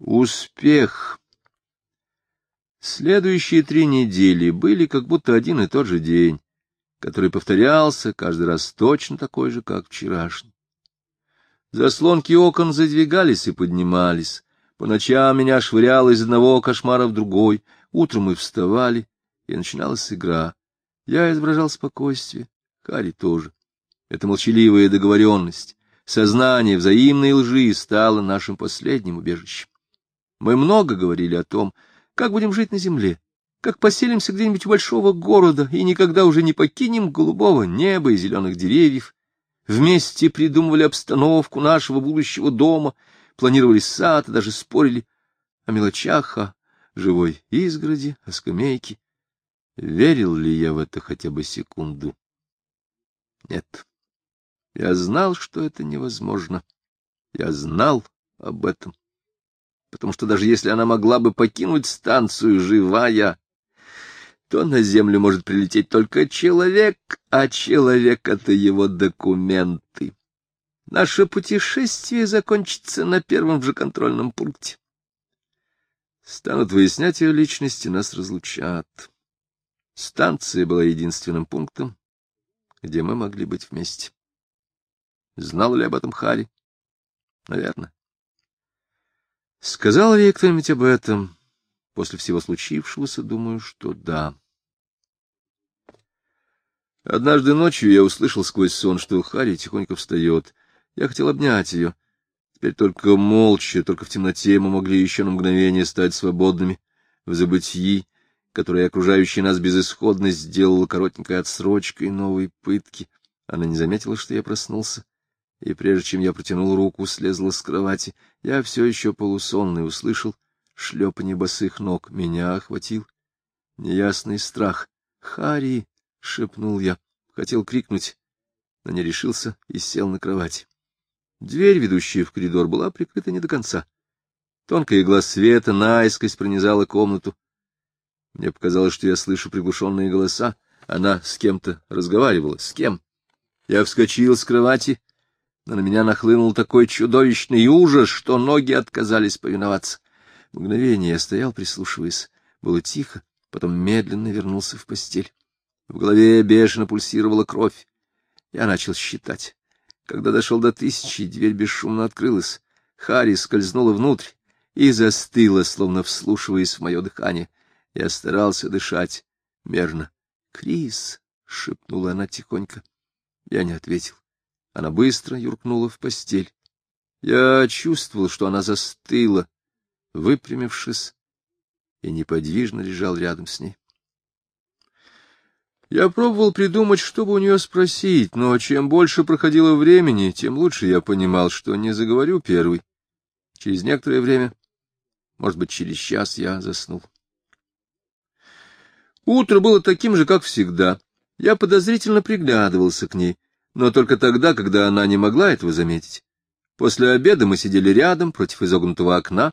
Успех. Следующие три недели были как будто один и тот же день, который повторялся каждый раз точно такой же, как вчерашний. Заслонки окон задвигались и поднимались. По ночам меня швыряло из одного кошмара в другой. Утром мы вставали, и начиналась игра. Я изображал спокойствие, Харри тоже. Это молчаливая договоренность, сознание взаимной лжи стало нашим последним убежищем. Мы много говорили о том, как будем жить на земле, как поселимся где-нибудь у большого города и никогда уже не покинем голубого неба и зеленых деревьев. Вместе придумывали обстановку нашего будущего дома, планировали сад и даже спорили о мелочах, о живой изгороди, о скамейке. Верил ли я в это хотя бы секунду? Нет. Я знал, что это невозможно. Я знал об этом потому что даже если она могла бы покинуть станцию живая, то на Землю может прилететь только человек, а человек — это его документы. Наше путешествие закончится на первом же контрольном пункте. Станут выяснять ее личности, нас разлучат. Станция была единственным пунктом, где мы могли быть вместе. Знал ли об этом Хари? Наверное. Сказал ли кто-нибудь об этом? После всего случившегося, думаю, что да. Однажды ночью я услышал сквозь сон, что Харри тихонько встает. Я хотел обнять ее. Теперь только молча, только в темноте мы могли еще на мгновение стать свободными в забытии, которое окружающая нас безысходность сделала коротенькой отсрочкой новой пытки. Она не заметила, что я проснулся и прежде чем я протянул руку, слезла с кровати. Я все еще полусонный услышал шлепанье босых ног. Меня охватил неясный страх. «Хари!» — шепнул я. Хотел крикнуть, но не решился и сел на кровати. Дверь, ведущая в коридор, была прикрыта не до конца. Тонкая игла света наискось пронизала комнату. Мне показалось, что я слышу приглушенные голоса. Она с кем-то разговаривала. С кем? Я вскочил с кровати но на меня нахлынул такой чудовищный ужас, что ноги отказались повиноваться. Мгновение я стоял, прислушиваясь. Было тихо, потом медленно вернулся в постель. В голове бешено пульсировала кровь. Я начал считать. Когда дошел до тысячи, дверь бесшумно открылась. Харри скользнула внутрь и застыла, словно вслушиваясь в мое дыхание. Я старался дышать мерно. «Крис!» — шепнула она тихонько. Я не ответил. Она быстро юркнула в постель. Я чувствовал, что она застыла, выпрямившись, и неподвижно лежал рядом с ней. Я пробовал придумать, чтобы у нее спросить, но чем больше проходило времени, тем лучше я понимал, что не заговорю первый. Через некоторое время, может быть, через час я заснул. Утро было таким же, как всегда. Я подозрительно приглядывался к ней но только тогда, когда она не могла этого заметить. После обеда мы сидели рядом, против изогнутого окна,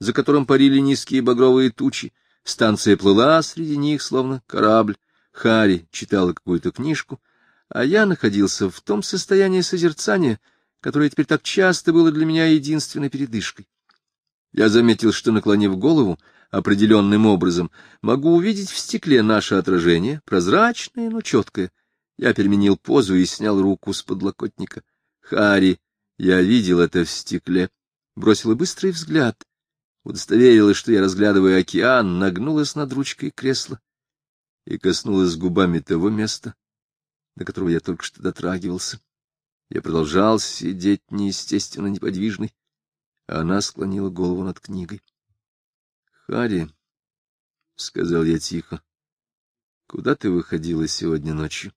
за которым парили низкие багровые тучи. Станция плыла среди них, словно корабль. Хари читала какую-то книжку, а я находился в том состоянии созерцания, которое теперь так часто было для меня единственной передышкой. Я заметил, что, наклонив голову определенным образом, могу увидеть в стекле наше отражение, прозрачное, но четкое. Я переменил позу и снял руку с подлокотника. Хари, я видел это в стекле, бросила быстрый взгляд, удостоверилась, что я разглядываю океан, нагнулась над ручкой кресла и коснулась губами того места, до которого я только что дотрагивался. Я продолжал сидеть неестественно неподвижный, а она склонила голову над книгой. — Хари, — сказал я тихо, — куда ты выходила сегодня ночью?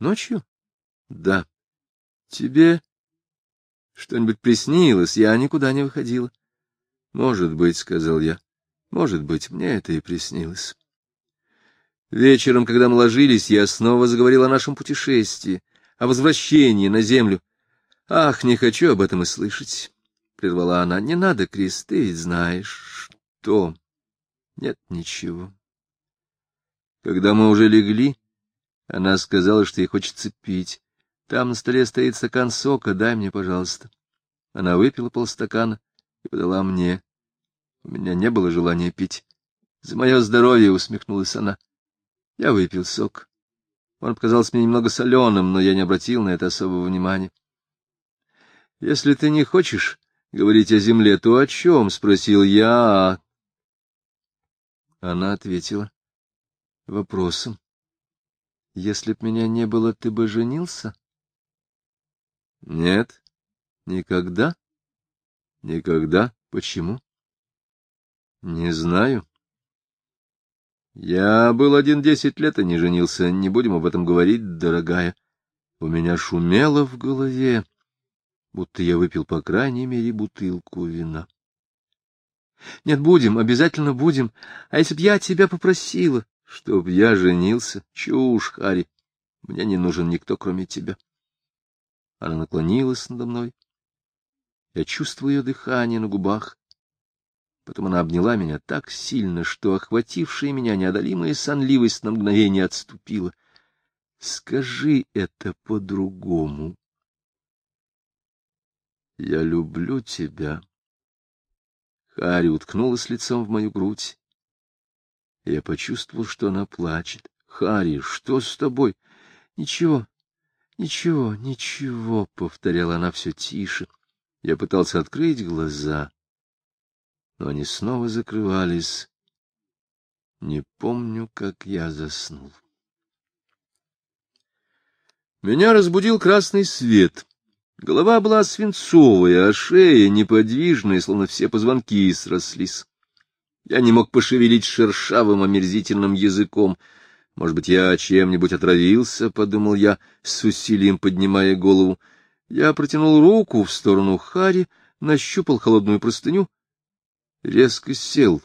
Ночью? Да. Тебе что-нибудь приснилось? Я никуда не выходила. Может быть, — сказал я. Может быть, мне это и приснилось. Вечером, когда мы ложились, я снова заговорил о нашем путешествии, о возвращении на землю. Ах, не хочу об этом и слышать, — прервала она. Не надо, Крис, ты ведь знаешь, что... Нет ничего. Когда мы уже легли, она сказала, что ей хочется пить. Там на столе стоит стакан сока, дай мне, пожалуйста. Она выпила полстакана и подала мне. У меня не было желания пить. За мое здоровье усмехнулась она. Я выпил сок. Он показался мне немного соленым, но я не обратил на это особого внимания. — Если ты не хочешь говорить о земле, то о чем? — спросил я. Она ответила вопросом. — Если б меня не было, ты бы женился? — Нет, никогда. Никогда. Почему? — Не знаю. Я был один десять лет и не женился. Не будем об этом говорить, дорогая. У меня шумело в голове, будто я выпил, по крайней мере, бутылку вина. — Нет, будем, обязательно будем. А если б я тебя попросила, чтоб я женился? Чушь, Харри. Мне не нужен никто, кроме тебя. Она наклонилась надо мной. Я чувствую ее дыхание на губах. Потом она обняла меня так сильно, что охватившая меня неодолимая сонливость на мгновение отступила. — Скажи это по-другому. — Я люблю тебя. Харри уткнулась лицом в мою грудь. Я почувствовал, что она плачет. — Харри, что с тобой? — Ничего, ничего, ничего, — повторяла она все тише. Я пытался открыть глаза но они снова закрывались. Не помню, как я заснул. Меня разбудил красный свет. Голова была свинцовая, а шея неподвижная, словно все позвонки срослись. Я не мог пошевелить шершавым омерзительным языком. Может быть, я чем-нибудь отравился, — подумал я, с усилием поднимая голову. Я протянул руку в сторону Хари, нащупал холодную простыню резко сел.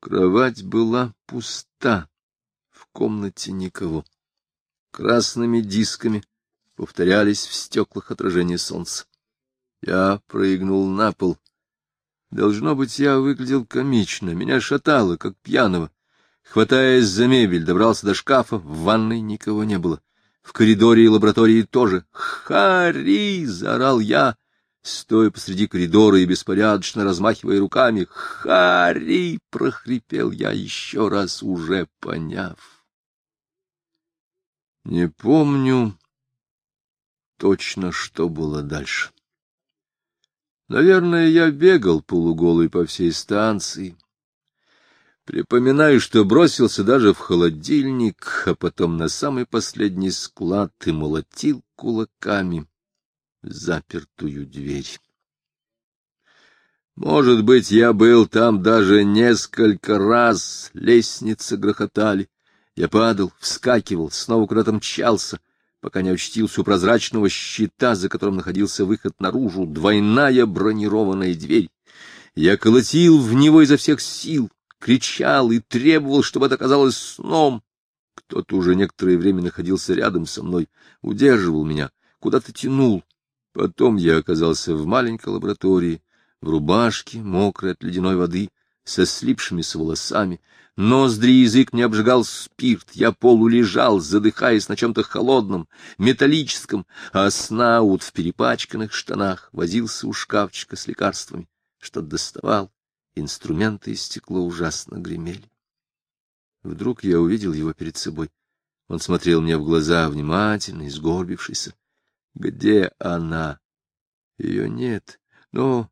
Кровать была пуста, в комнате никого. Красными дисками повторялись в стеклах отражения солнца. Я прыгнул на пол. Должно быть, я выглядел комично, меня шатало, как пьяного. Хватаясь за мебель, добрался до шкафа, в ванной никого не было. В коридоре и лаборатории тоже. «Хари!» — заорал я стоя посреди коридора и беспорядочно размахивая руками. «Хари!» — прохрипел я еще раз, уже поняв. Не помню точно, что было дальше. Наверное, я бегал полуголый по всей станции. Припоминаю, что бросился даже в холодильник, а потом на самый последний склад и молотил кулаками запертую дверь. Может быть, я был там даже несколько раз, лестницы грохотали. Я падал, вскакивал, снова куда-то мчался, пока не очтился у прозрачного щита, за которым находился выход наружу, двойная бронированная дверь. Я колотил в него изо всех сил, кричал и требовал, чтобы это казалось сном. Кто-то уже некоторое время находился рядом со мной, удерживал меня, куда-то тянул. Потом я оказался в маленькой лаборатории, в рубашке, мокрой от ледяной воды, со слипшимися волосами. Ноздри и язык не обжигал спирт, я полулежал, задыхаясь на чем-то холодном, металлическом, а Снаут в перепачканных штанах возился у шкафчика с лекарствами, что-то доставал, инструменты и стекло ужасно гремели. Вдруг я увидел его перед собой. Он смотрел мне в глаза, внимательно, изгорбившийся. Где она? Ее нет. Но,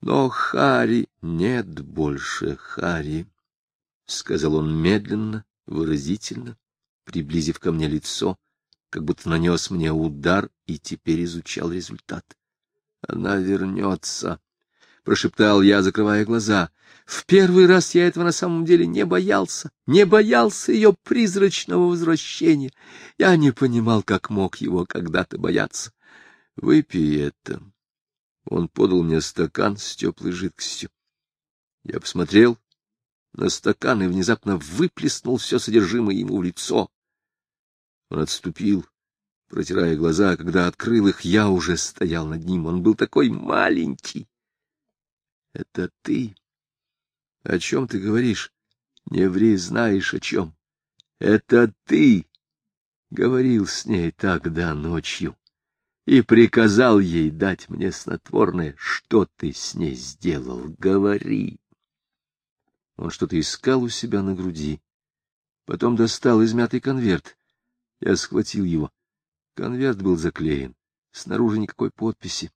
но Хари нет больше Хари, — сказал он медленно, выразительно, приблизив ко мне лицо, как будто нанес мне удар и теперь изучал результат. Она вернется, — прошептал я, закрывая глаза. В первый раз я этого на самом деле не боялся, не боялся ее призрачного возвращения. Я не понимал, как мог его когда-то бояться. Выпей это. Он подал мне стакан с теплой жидкостью. Я посмотрел на стакан и внезапно выплеснул все содержимое ему в лицо. Он отступил, протирая глаза, когда открыл их, я уже стоял над ним. Он был такой маленький. — Это ты? О чем ты говоришь? Не ври, знаешь о чем. Это ты говорил с ней тогда ночью и приказал ей дать мне снотворное. Что ты с ней сделал? Говори. Он что-то искал у себя на груди. Потом достал измятый конверт. Я схватил его. Конверт был заклеен. Снаружи никакой подписи.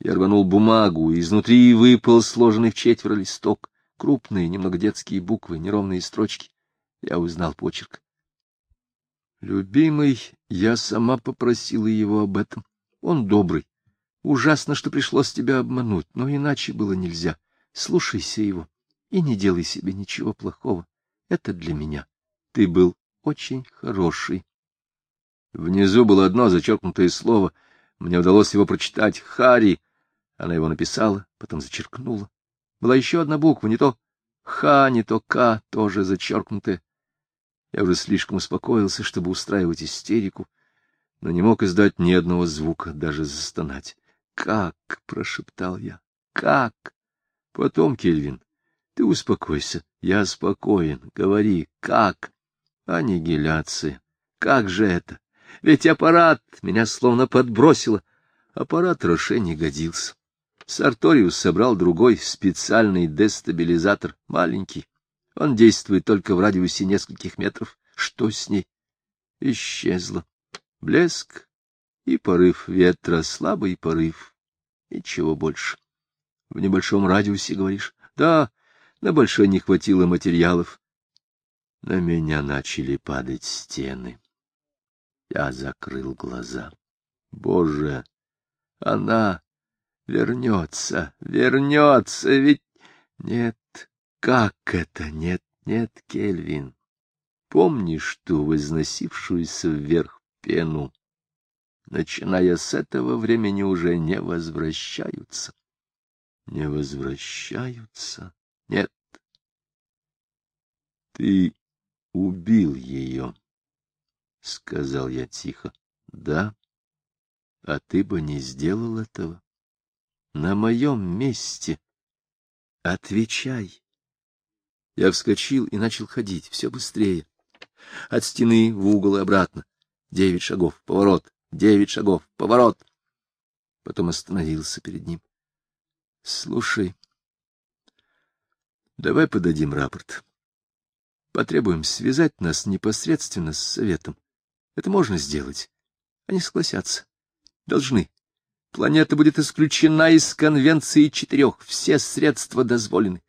Я рванул бумагу, и изнутри выпал сложенный в четверо листок. Крупные, немного детские буквы, неровные строчки. Я узнал почерк. Любимый, я сама попросила его об этом. Он добрый. Ужасно, что пришлось тебя обмануть, но иначе было нельзя. Слушайся его и не делай себе ничего плохого. Это для меня. Ты был очень хороший. Внизу было одно зачеркнутое слово. Мне удалось его прочитать. Хари. Она его написала, потом зачеркнула. Была еще одна буква, не то «Х», не то «К», тоже зачеркнутая. Я уже слишком успокоился, чтобы устраивать истерику, но не мог издать ни одного звука, даже застонать. «Как?» — прошептал я. «Как?» «Потом, Кельвин, ты успокойся. Я спокоен. Говори, как?» «Аннигиляция. Как же это? Ведь аппарат меня словно подбросило. Аппарат Роше не годился. Сарториус собрал другой специальный дестабилизатор, маленький. Он действует только в радиусе нескольких метров. Что с ней? Исчезла. Блеск и порыв ветра, слабый порыв. Ничего больше. В небольшом радиусе, говоришь? Да, на большой не хватило материалов. На меня начали падать стены. Я закрыл глаза. Боже, она вернется, вернется, ведь... Нет, как это? Нет, нет, Кельвин. Помнишь ту возносившуюся вверх пену? Начиная с этого времени уже не возвращаются. Не возвращаются? Нет. Ты убил ее, — сказал я тихо. Да. А ты бы не сделал этого. На моем месте. Отвечай. Я вскочил и начал ходить все быстрее. От стены в угол и обратно. Девять шагов, поворот, девять шагов, поворот. Потом остановился перед ним. — Слушай, давай подадим рапорт. Потребуем связать нас непосредственно с советом. Это можно сделать. Они согласятся. Должны. Планета будет исключена из конвенции четырех. Все средства дозволены.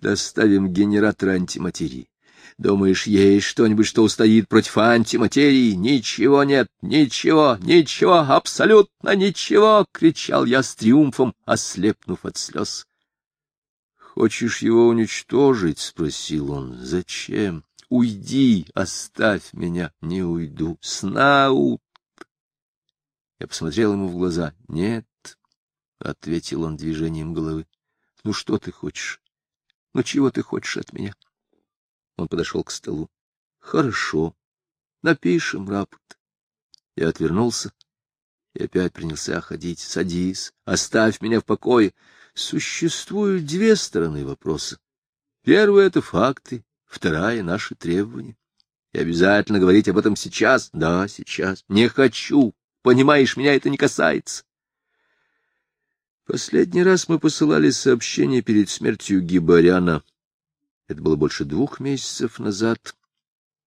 Доставим генератор антиматерии. Думаешь, есть что-нибудь, что устоит против антиматерии? Ничего нет, ничего, ничего, абсолютно ничего! — кричал я с триумфом, ослепнув от слез. — Хочешь его уничтожить? — спросил он. — Зачем? Уйди, оставь меня. Не уйду. Снаут. Я посмотрел ему в глаза. — Нет, — ответил он движением головы. — Ну что ты хочешь? Ну, чего ты хочешь от меня? Он подошел к столу. — Хорошо. Напишем рапорт. Я отвернулся и опять принялся ходить. Садись, оставь меня в покое. Существуют две стороны вопроса. Первая — это факты, вторая — наши требования. И обязательно говорить об этом сейчас. Да, сейчас. Не хочу. Понимаешь, меня это не касается. Последний раз мы посылали сообщение перед смертью Гибаряна. Это было больше двух месяцев назад.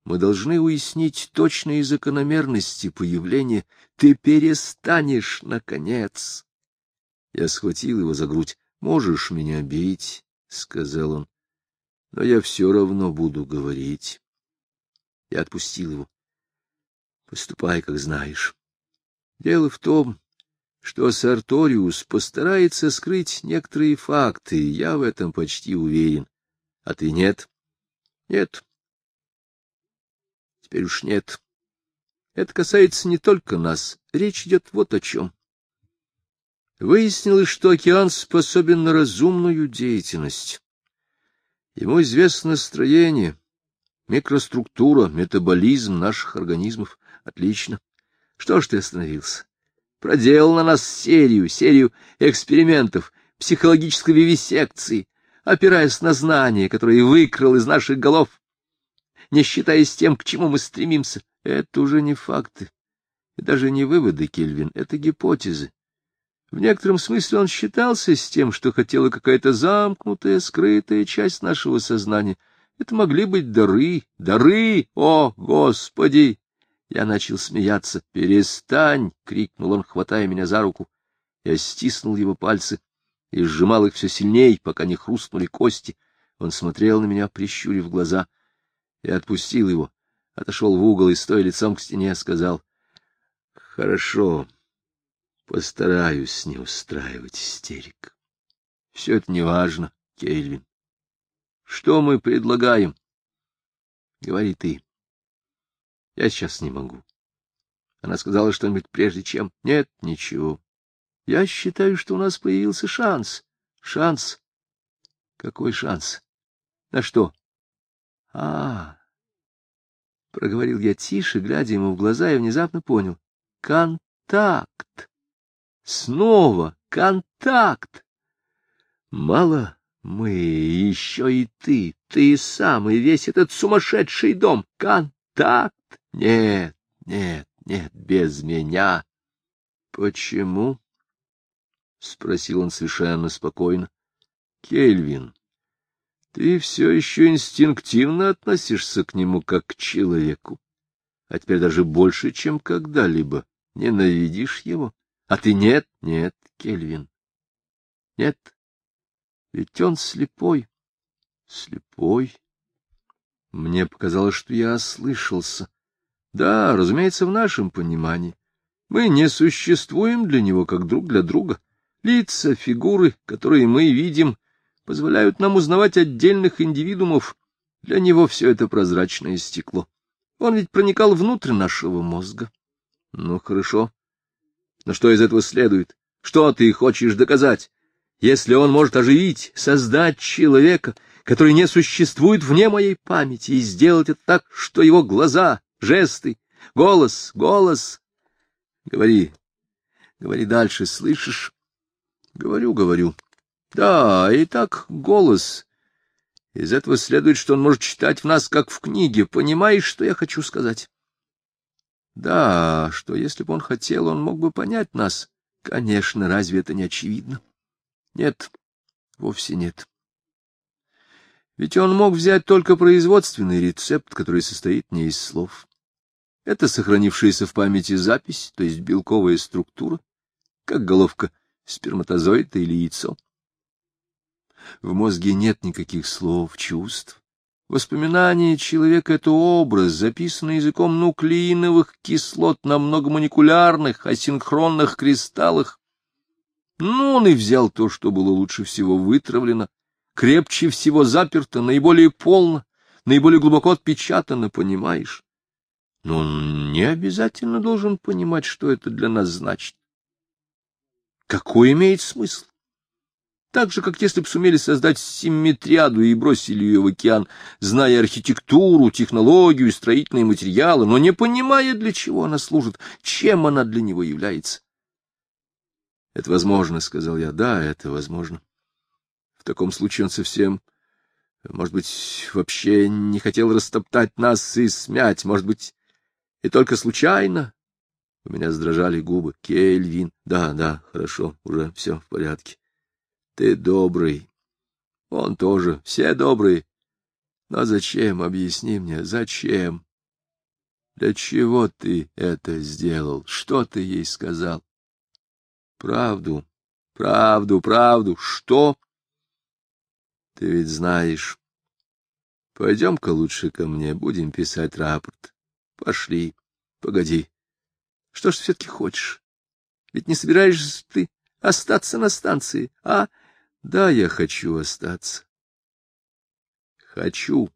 Мы должны уяснить точные закономерности появления. Ты перестанешь, наконец. Я схватил его за грудь. Можешь меня бить, — сказал он, — но я все равно буду говорить. Я отпустил его. Поступай, как знаешь. Дело в том, что Сарториус постарается скрыть некоторые факты, я в этом почти уверен. А ты нет? Нет. Теперь уж нет. Это касается не только нас. Речь идет вот о чем. Выяснилось, что океан способен на разумную деятельность. Ему известно строение, микроструктура, метаболизм наших организмов. Отлично. Что ж ты остановился? Проделал на нас серию, серию экспериментов, психологической вивисекции, опираясь на знания, которые выкрал из наших голов, не считаясь тем, к чему мы стремимся. Это уже не факты, и даже не выводы, Кельвин, это гипотезы. В некотором смысле он считался с тем, что хотела какая-то замкнутая, скрытая часть нашего сознания. Это могли быть дары, дары, о, Господи! Я начал смеяться. «Перестань!» — крикнул он, хватая меня за руку. Я стиснул его пальцы и сжимал их все сильней, пока не хрустнули кости. Он смотрел на меня, прищурив глаза. Я отпустил его, отошел в угол и, стоя лицом к стене, сказал, — Хорошо, постараюсь не устраивать истерик. Все это неважно, Кельвин. Что мы предлагаем? Говори ты. Я сейчас не могу. Она сказала что-нибудь прежде чем... Нет, ничего. Я считаю, что у нас появился шанс. Шанс? Какой шанс? На что? А, проговорил я тише, глядя ему в глаза, и внезапно понял. Контакт. Снова контакт. Мало мы, еще и ты, ты сам, и весь этот сумасшедший дом. Контакт? Нет, нет, нет, без меня. Почему? — спросил он совершенно спокойно. — Кельвин, ты все еще инстинктивно относишься к нему как к человеку, а теперь даже больше, чем когда-либо. Ненавидишь его? А ты нет, нет, Кельвин. Нет, ведь он слепой. Слепой? Мне показалось, что я ослышался. Да, разумеется, в нашем понимании. Мы не существуем для него как друг для друга. Лица, фигуры, которые мы видим, позволяют нам узнавать отдельных индивидуумов. Для него все это прозрачное стекло. Он ведь проникал внутрь нашего мозга. Ну, хорошо. Но что из этого следует? Что ты хочешь доказать? Если он может оживить, создать человека, который не существует вне моей памяти, и сделать это так, что его глаза, жесты, голос, голос... Говори, говори дальше, слышишь? Говорю, говорю. Да, и так голос. Из этого следует, что он может читать в нас, как в книге. Понимаешь, что я хочу сказать? Да, что если бы он хотел, он мог бы понять нас. Конечно, разве это не очевидно? Нет, вовсе нет. Ведь он мог взять только производственный рецепт, который состоит не из слов. Это сохранившаяся в памяти запись, то есть белковая структура, как головка сперматозоида или яйцо. В мозге нет никаких слов, чувств. Воспоминание человека — это образ, записанный языком нуклеиновых кислот на многомолекулярных асинхронных кристаллах. Ну, он и взял то, что было лучше всего вытравлено, крепче всего заперто, наиболее полно, наиболее глубоко отпечатано, понимаешь? Но он не обязательно должен понимать, что это для нас значит. Какой имеет смысл? Так же, как если бы сумели создать симметриаду и бросили ее в океан, зная архитектуру, технологию, строительные материалы, но не понимая, для чего она служит, чем она для него является. — Это возможно, — сказал я. — Да, это возможно. В таком случае он совсем, может быть, вообще не хотел растоптать нас и смять, может быть, и только случайно. У меня сдрожали губы. Кельвин. Да, да, хорошо, уже все в порядке. Ты добрый. Он тоже. Все добрые. Но зачем, объясни мне, зачем? Для чего ты это сделал? Что ты ей сказал? Правду, правду, правду. Что? Ты ведь знаешь. Пойдем-ка лучше ко мне, будем писать рапорт. Пошли. Погоди. Что ж все-таки хочешь? Ведь не собираешься ты остаться на станции, а... Да, я хочу остаться. Хочу.